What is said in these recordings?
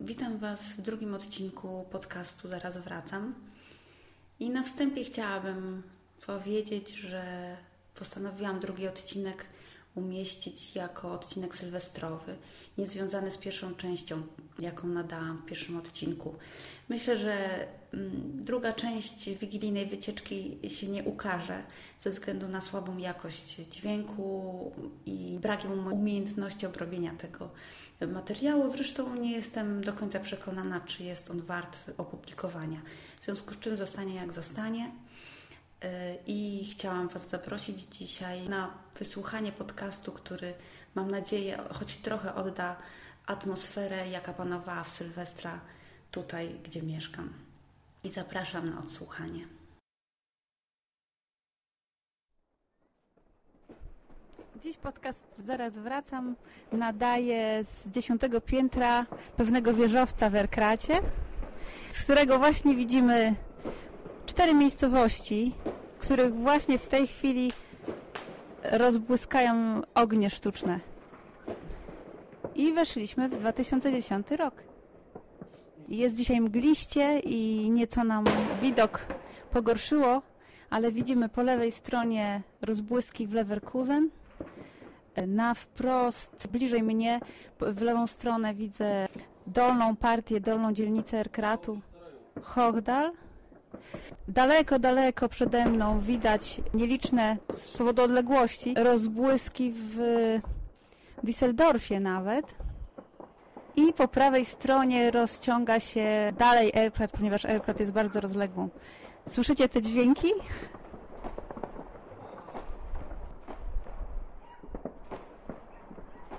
Witam Was w drugim odcinku podcastu Zaraz Wracam. I na wstępie chciałabym powiedzieć, że postanowiłam drugi odcinek umieścić jako odcinek sylwestrowy, niezwiązany z pierwszą częścią, jaką nadałam w pierwszym odcinku. Myślę, że mm, druga część wigilijnej wycieczki się nie ukaże ze względu na słabą jakość dźwięku i brakiem umiejętności obrobienia tego materiału. Zresztą nie jestem do końca przekonana, czy jest on wart opublikowania. W związku z czym zostanie jak zostanie. I chciałam Was zaprosić dzisiaj na wysłuchanie podcastu, który mam nadzieję choć trochę odda atmosferę, jaka panowała w Sylwestra tutaj, gdzie mieszkam. I zapraszam na odsłuchanie. Dziś podcast Zaraz Wracam nadaje z dziesiątego piętra pewnego wieżowca w Erkracie, z którego właśnie widzimy cztery miejscowości, w których właśnie w tej chwili rozbłyskają ognie sztuczne. I weszliśmy w 2010 rok. Jest dzisiaj mgliście i nieco nam widok pogorszyło, ale widzimy po lewej stronie rozbłyski w Leverkusen. Na wprost, bliżej mnie, w lewą stronę widzę dolną partię, dolną dzielnicę Erkratu, Hochdal. Daleko, daleko przede mną widać nieliczne z powodu odległości rozbłyski w Düsseldorfie nawet. I po prawej stronie rozciąga się dalej Erkrat, ponieważ Erkrat jest bardzo rozległą. Słyszycie te dźwięki?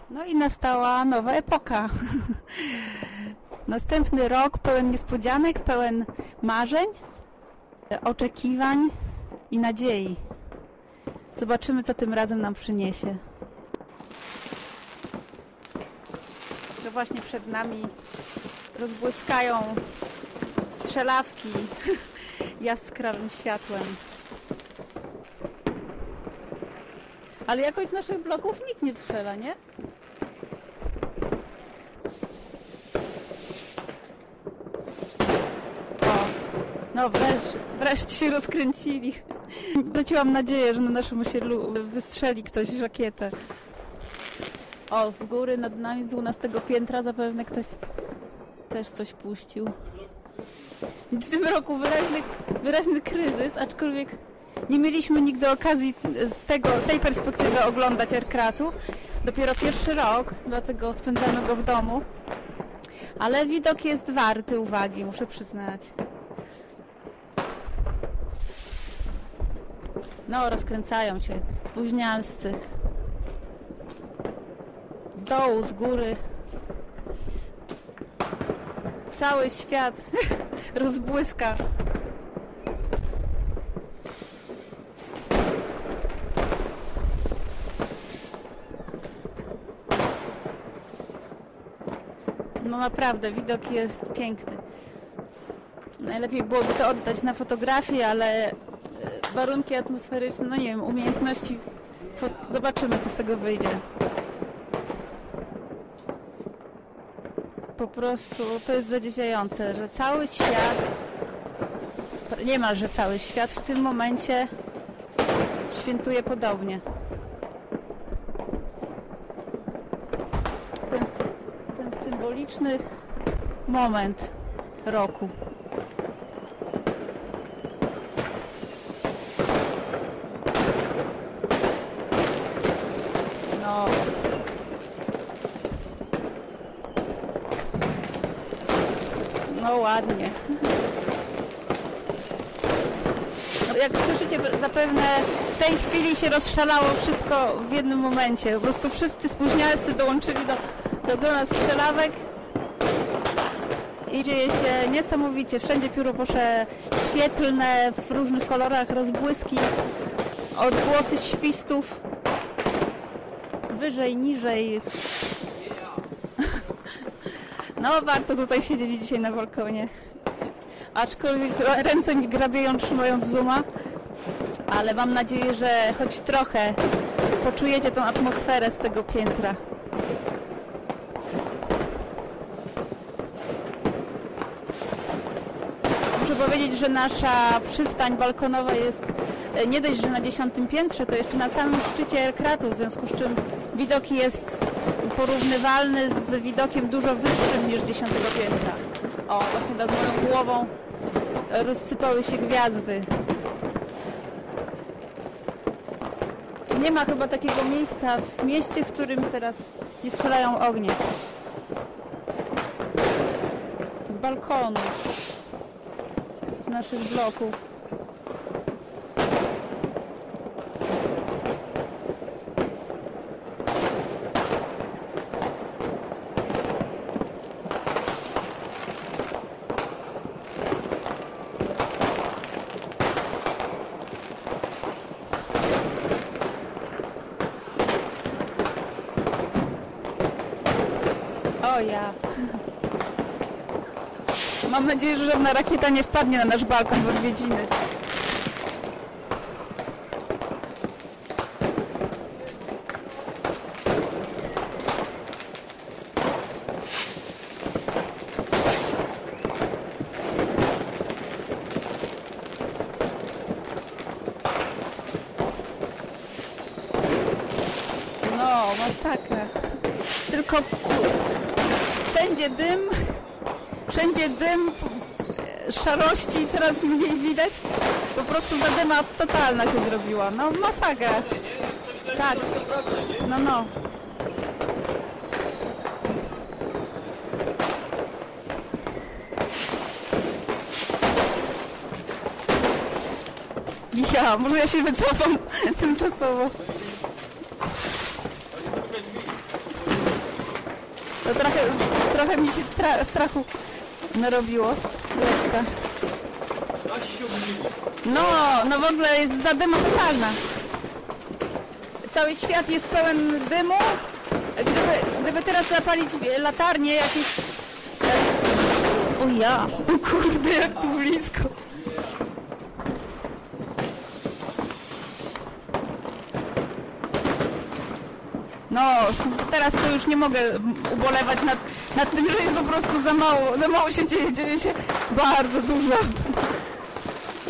No i nastała nowa epoka. Następny rok pełen niespodzianek, pełen marzeń, oczekiwań i nadziei. Zobaczymy, co tym razem nam przyniesie. To właśnie przed nami rozbłyskają strzelawki jaskrawym światłem. Ale jakoś z naszych bloków nikt nie strzela, nie? No wreszcie, wreszcie się rozkręcili. Wróciłam nadzieję, że na naszym osiedlu wystrzeli ktoś rakietę. O, z góry nad nami, z 12 piętra zapewne ktoś też coś puścił. W tym roku wyraźny, wyraźny kryzys, aczkolwiek nie mieliśmy nigdy okazji z, tego, z tej perspektywy oglądać Erkratu. Dopiero pierwszy rok, dlatego spędzamy go w domu. Ale widok jest warty uwagi, muszę przyznać. No, rozkręcają się spóźnialscy. Z dołu, z góry. Cały świat rozbłyska. No naprawdę, widok jest piękny. Najlepiej byłoby to oddać na fotografię, ale warunki atmosferyczne, no nie wiem, umiejętności. Zobaczymy, co z tego wyjdzie. Po prostu to jest zadziwiające, że cały świat, niemalże cały świat w tym momencie świętuje podobnie. Ten, ten symboliczny moment roku. No ładnie. No, jak słyszycie, zapewne w tej chwili się rozszalało wszystko w jednym momencie. Po prostu wszyscy spóźnialcy dołączyli do, do grona strzelawek i dzieje się niesamowicie. Wszędzie pióroposze świetlne, w różnych kolorach, rozbłyski, odgłosy świstów. Wyżej, niżej, no, warto tutaj siedzieć dzisiaj na balkonie. Aczkolwiek ręce mi grabieją trzymając Zooma, ale mam nadzieję, że choć trochę poczujecie tą atmosferę z tego piętra. Muszę powiedzieć, że nasza przystań balkonowa jest e, nie dość, że na dziesiątym piętrze, to jeszcze na samym szczycie Kratu, w związku z czym widok jest porównywalny z widokiem dużo wyższym niż dziesiątego piętra. O, właśnie nad moją głową rozsypały się gwiazdy. Nie ma chyba takiego miejsca w mieście, w którym teraz nie strzelają ognie. Z balkonu. Z naszych bloków. O ja. Mam nadzieję, że żadna rakieta nie wpadnie na nasz balkon w odwiedziny. No, masakra. Tylko ku- wszędzie dym, wszędzie dym, e, szarości coraz mniej widać. Po prostu zadyma totalna się zrobiła. No masakra. Tak. No, no. Ja, może ja się wycofam tymczasowo. To trochę, trochę mi się stra strachu narobiło. Lekka. No, no w ogóle jest zadyma totalna. Cały świat jest pełen dymu. Gdyby, gdyby teraz zapalić latarnię jakieś... O ja, o kurde, jak tu blisko. No, teraz to już nie mogę ubolewać nad, nad tym, że jest po prostu za mało, za mało się dzieje, dzieje się bardzo dużo.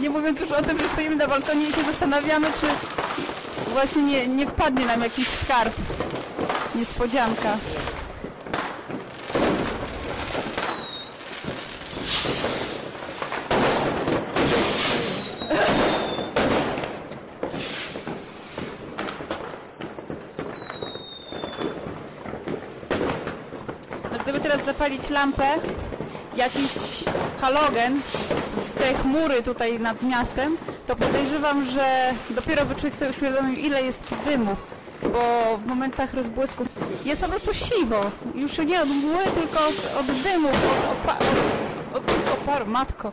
Nie mówiąc już o tym, że stoimy na balkonie i się zastanawiamy, czy właśnie nie, nie wpadnie nam jakiś skarb. Niespodzianka. No gdyby teraz zapalić lampę, jakiś halogen te chmury tutaj nad miastem, to podejrzewam, że dopiero by człowiek sobie uświadomił, ile jest dymu, bo w momentach rozbłysków jest po prostu siwo. Już nie od mgły, tylko od, od dymu, od, opa- od, od oparu. Matko.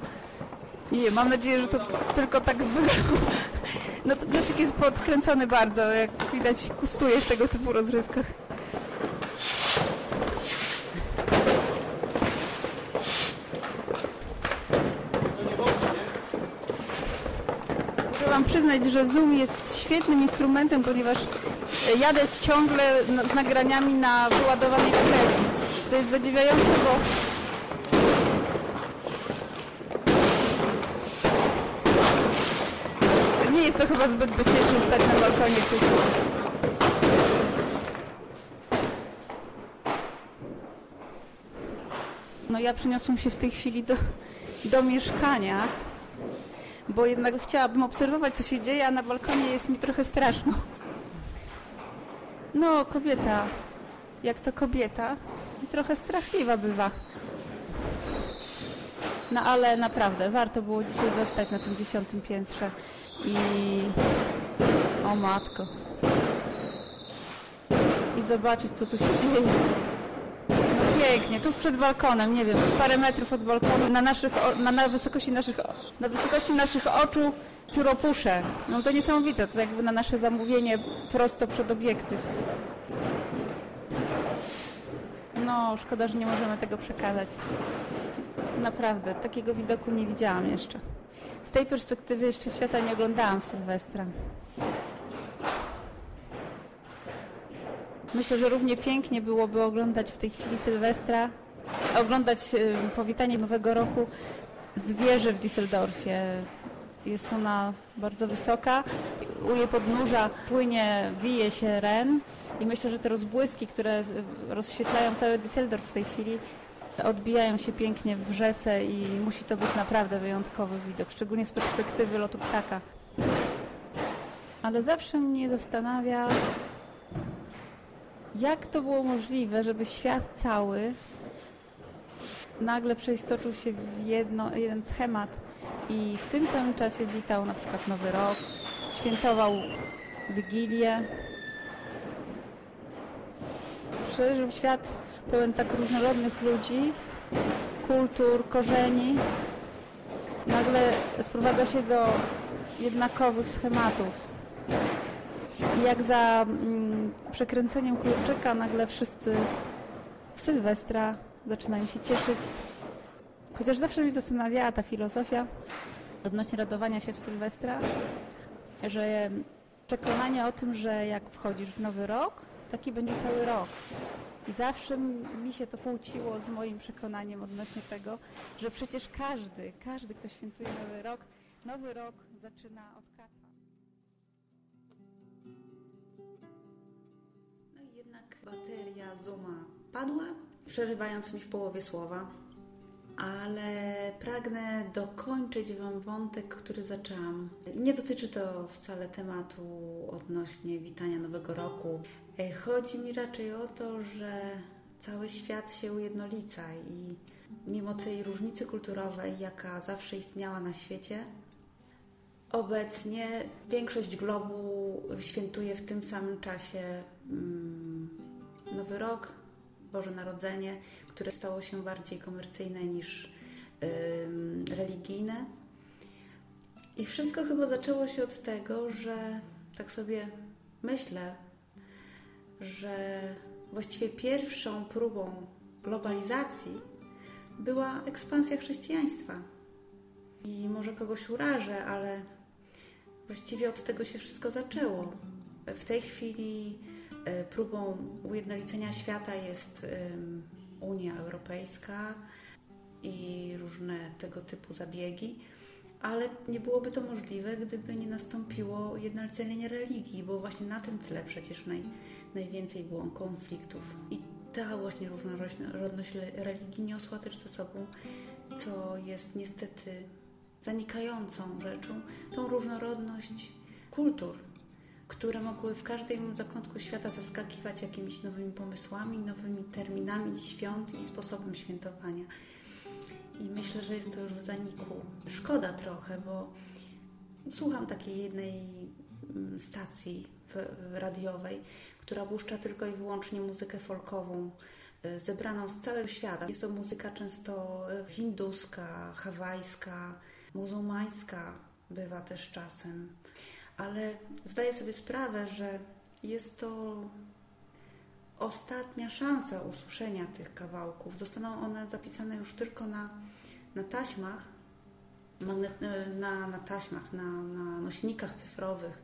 Nie, mam nadzieję, że to tylko tak wygląda. No to Grzesiek jest podkręcony bardzo, jak widać kustuje w tego typu rozrywkach. Wam przyznać, że Zoom jest świetnym instrumentem, ponieważ e, jadę ciągle z nagraniami na wyładowanej baterii. To jest zadziwiające, bo nie jest to chyba zbyt bezpieczne stać na balkonie tu. No ja przyniosłam się w tej chwili do, do mieszkania bo jednak chciałabym obserwować, co się dzieje, a na balkonie jest mi trochę straszno. No, kobieta, jak to kobieta, trochę strachliwa bywa. No ale naprawdę, warto było dzisiaj zostać na tym dziesiątym piętrze i... O matko. I zobaczyć, co tu się dzieje. Pięknie, tuż przed balkonem, nie wiem, z parę metrów od balkonu, na, naszych, na, na wysokości naszych, na wysokości naszych oczu pióropusze. No to niesamowite, to jakby na nasze zamówienie prosto przed obiektyw. No, szkoda, że nie możemy tego przekazać. Naprawdę, takiego widoku nie widziałam jeszcze. Z tej perspektywy jeszcze świata nie oglądałam w Sylwestra. Myślę, że równie pięknie byłoby oglądać w tej chwili Sylwestra, oglądać y, powitanie Nowego Roku z wieży w Düsseldorfie. Jest ona bardzo wysoka. U jej podnóża płynie, wije się Ren i myślę, że te rozbłyski, które rozświetlają cały Düsseldorf w tej chwili, odbijają się pięknie w rzece i musi to być naprawdę wyjątkowy widok, szczególnie z perspektywy lotu ptaka. Ale zawsze mnie zastanawia, jak to było możliwe, żeby świat cały nagle przeistoczył się w jedno, jeden schemat i w tym samym czasie witał na przykład Nowy Rok, świętował Wigilię. Przeżył świat pełen tak różnorodnych ludzi, kultur, korzeni. Nagle sprowadza się do jednakowych schematów. Jak za mm, przekręceniem kluczyka nagle wszyscy w Sylwestra zaczynają się cieszyć. Chociaż zawsze mnie zastanawiała ta filozofia odnośnie radowania się w Sylwestra, że przekonanie o tym, że jak wchodzisz w nowy rok, taki będzie cały rok. I zawsze mi się to kłóciło z moim przekonaniem odnośnie tego, że przecież każdy, każdy, kto świętuje nowy rok, nowy rok zaczyna od kaca. Bateria Zuma padła, przerywając mi w połowie słowa, ale pragnę dokończyć Wam wątek, który zaczęłam. I nie dotyczy to wcale tematu odnośnie witania Nowego Roku. E, chodzi mi raczej o to, że cały świat się ujednolica i mimo tej różnicy kulturowej, jaka zawsze istniała na świecie, obecnie większość globu świętuje w tym samym czasie mm, Nowy Rok, Boże Narodzenie, które stało się bardziej komercyjne niż religijne. I wszystko chyba zaczęło się od tego, że tak sobie myślę, że właściwie pierwszą próbą globalizacji była ekspansja chrześcijaństwa. I może kogoś urażę, ale właściwie od tego się wszystko zaczęło. W tej chwili próbą ujednolicenia świata jest Unia Europejska i różne tego typu zabiegi ale nie byłoby to możliwe, gdyby nie nastąpiło ujednolicenie religii, bo właśnie na tym tle przecież naj, najwięcej było konfliktów. I ta właśnie różnorodność religii niosła też ze sobą, co jest niestety zanikającą rzeczą, tą różnorodność kultur, które mogły w każdym zakątku świata zaskakiwać jakimiś nowymi pomysłami, nowymi terminami świąt i sposobem świętowania. I myślę, że jest to już w zaniku. Szkoda trochę, bo słucham takiej jednej mm, stacji radiowej, która puszcza tylko i wyłącznie muzykę folkową, y, zebraną z całego świata. Jest to muzyka często y, hinduska, hawajska, muzułmańska, bywa też czasem. Ale zdaję sobie sprawę, że jest to ostatnia szansa usłyszenia tych kawałków. Zostaną one zapisane już tylko na, na taśmach, na, na taśmach, na, na nośnikach cyfrowych.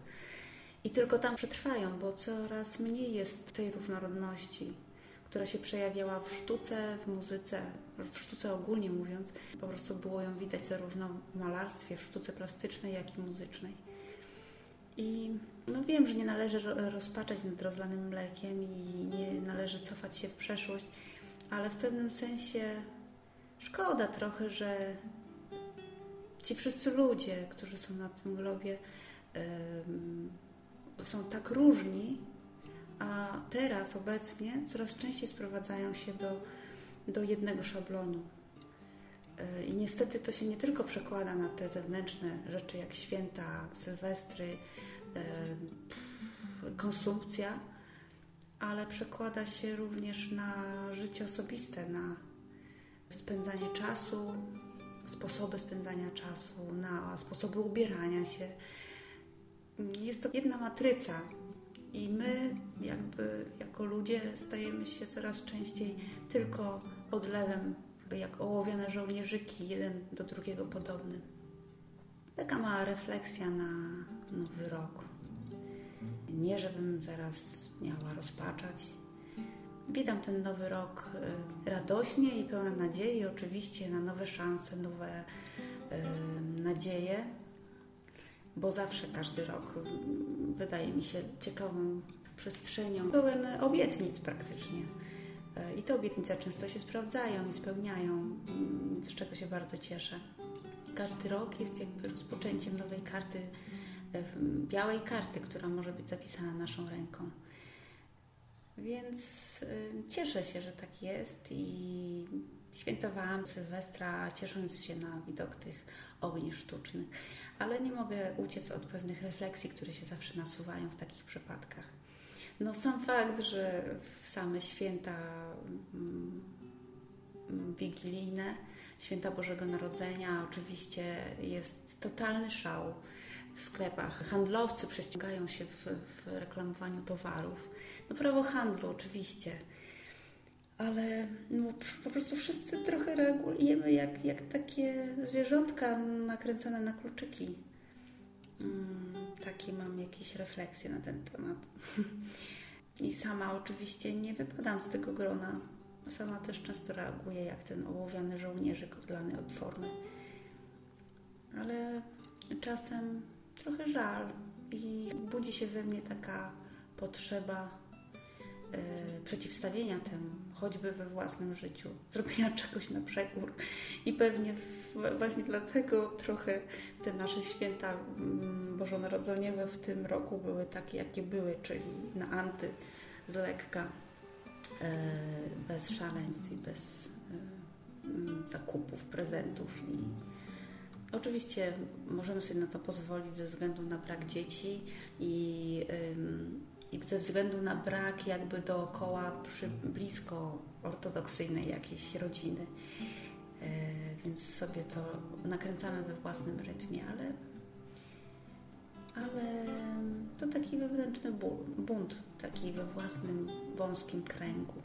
I tylko tam przetrwają, bo coraz mniej jest tej różnorodności, która się przejawiała w sztuce, w muzyce, w sztuce ogólnie mówiąc. Po prostu było ją widać zarówno w malarstwie, w sztuce plastycznej, jak i muzycznej. I no wiem, że nie należy rozpaczać nad rozlanym mlekiem i nie należy cofać się w przeszłość, ale w pewnym sensie szkoda trochę, że ci wszyscy ludzie, którzy są na tym globie, yy, są tak różni, a teraz obecnie coraz częściej sprowadzają się do, do jednego szablonu. Yy, I niestety to się nie tylko przekłada na te zewnętrzne rzeczy jak święta, sylwestry, E, konsumpcja, ale przekłada się również na życie osobiste, na spędzanie czasu, sposoby spędzania czasu, na sposoby ubierania się. Jest to jedna matryca i my, jakby jako ludzie, stajemy się coraz częściej tylko odlewem, jak ołowiane żołnierzyki, jeden do drugiego podobny. Taka mała refleksja na nowy rok. Nie, żebym zaraz miała rozpaczać, Witam ten nowy rok y, radośnie i pełna nadziei, oczywiście na nowe szanse, nowe y, nadzieje, bo zawsze każdy rok y, wydaje mi się ciekawą przestrzenią, pełen obietnic praktycznie. I te obietnice często się sprawdzają i spełniają, mm, z czego się bardzo cieszę. Każdy rok jest jakby rozpoczęciem nowej karty, białej karty, która może być zapisana naszą ręką. Więc y, cieszę się, że tak jest i świętowałam Sylwestra, ciesząc się na widok tych ogni sztucznych, ale nie mogę uciec od pewnych refleksji, które się zawsze nasuwają w takich przypadkach. No sam fakt, że w same święta mm, mm, wigilijne, święta Bożego Narodzenia, oczywiście jest totalny szał w sklepach. Handlowcy prześcigają się w, w reklamowaniu towarów. No prawo handlu oczywiście, ale no, po prostu wszyscy trochę reagujemy jak, jak takie zwierzątka nakręcone na kluczyki. Hmm, takie mam jakieś refleksje na ten temat. I sama oczywiście nie wypadam z tego grona. Sama też często reaguję jak ten ołowiany żołnierzyk odlany od formy. Ale czasem trochę żal i budzi się we mnie taka potrzeba przeciwstawienia temu, choćby we własnym życiu, zrobienia czegoś na przekór. I pewnie właśnie dlatego trochę te nasze święta mm, bożonarodzeniowe w tym roku były takie, jakie były, czyli na anty, z lekka, y, bez szaleństw i bez y, zakupów, prezentów i Oczywiście możemy sobie na to pozwolić ze względu na brak dzieci i, i ze względu na brak jakby dookoła przy, blisko ortodoksyjnej jakiejś rodziny. E, więc sobie to nakręcamy we własnym rytmie, ale, ale to taki wewnętrzny bunt, taki we własnym wąskim kręgu.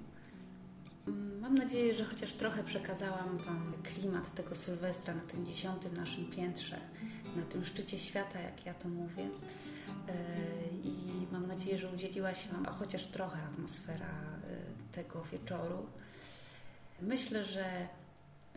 Mam nadzieję, że chociaż trochę przekazałam Wam klimat tego Sylwestra na tym dziesiątym naszym piętrze, na tym szczycie świata, jak ja to mówię. E, I nadzieję, że udzieliła się Wam chociaż trochę atmosfera e, tego wieczoru. Myślę, że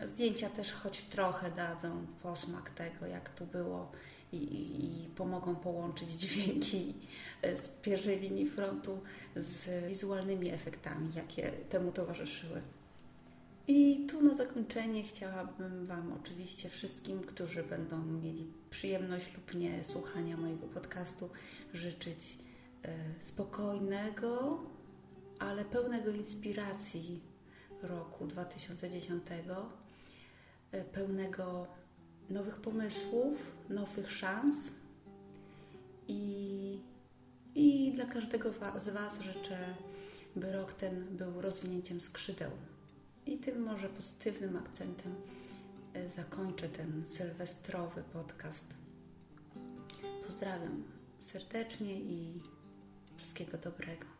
zdjęcia też choć trochę dadzą posmak tego, jak tu było i, i, pomogą połączyć dźwięki z pierwszej linii frontu z wizualnymi efektami, jakie temu towarzyszyły. I tu na zakończenie chciałabym Wam oczywiście wszystkim, którzy będą mieli przyjemność lub nie słuchania mojego podcastu, życzyć spokojnego, ale pełnego inspiracji roku 2010, e, pełnego nowych pomysłów, nowych szans i, i dla każdego z Was życzę, by rok ten był rozwinięciem skrzydeł. I tym może pozytywnym akcentem e, zakończę ten sylwestrowy podcast. Pozdrawiam serdecznie i wszystkiego dobrego.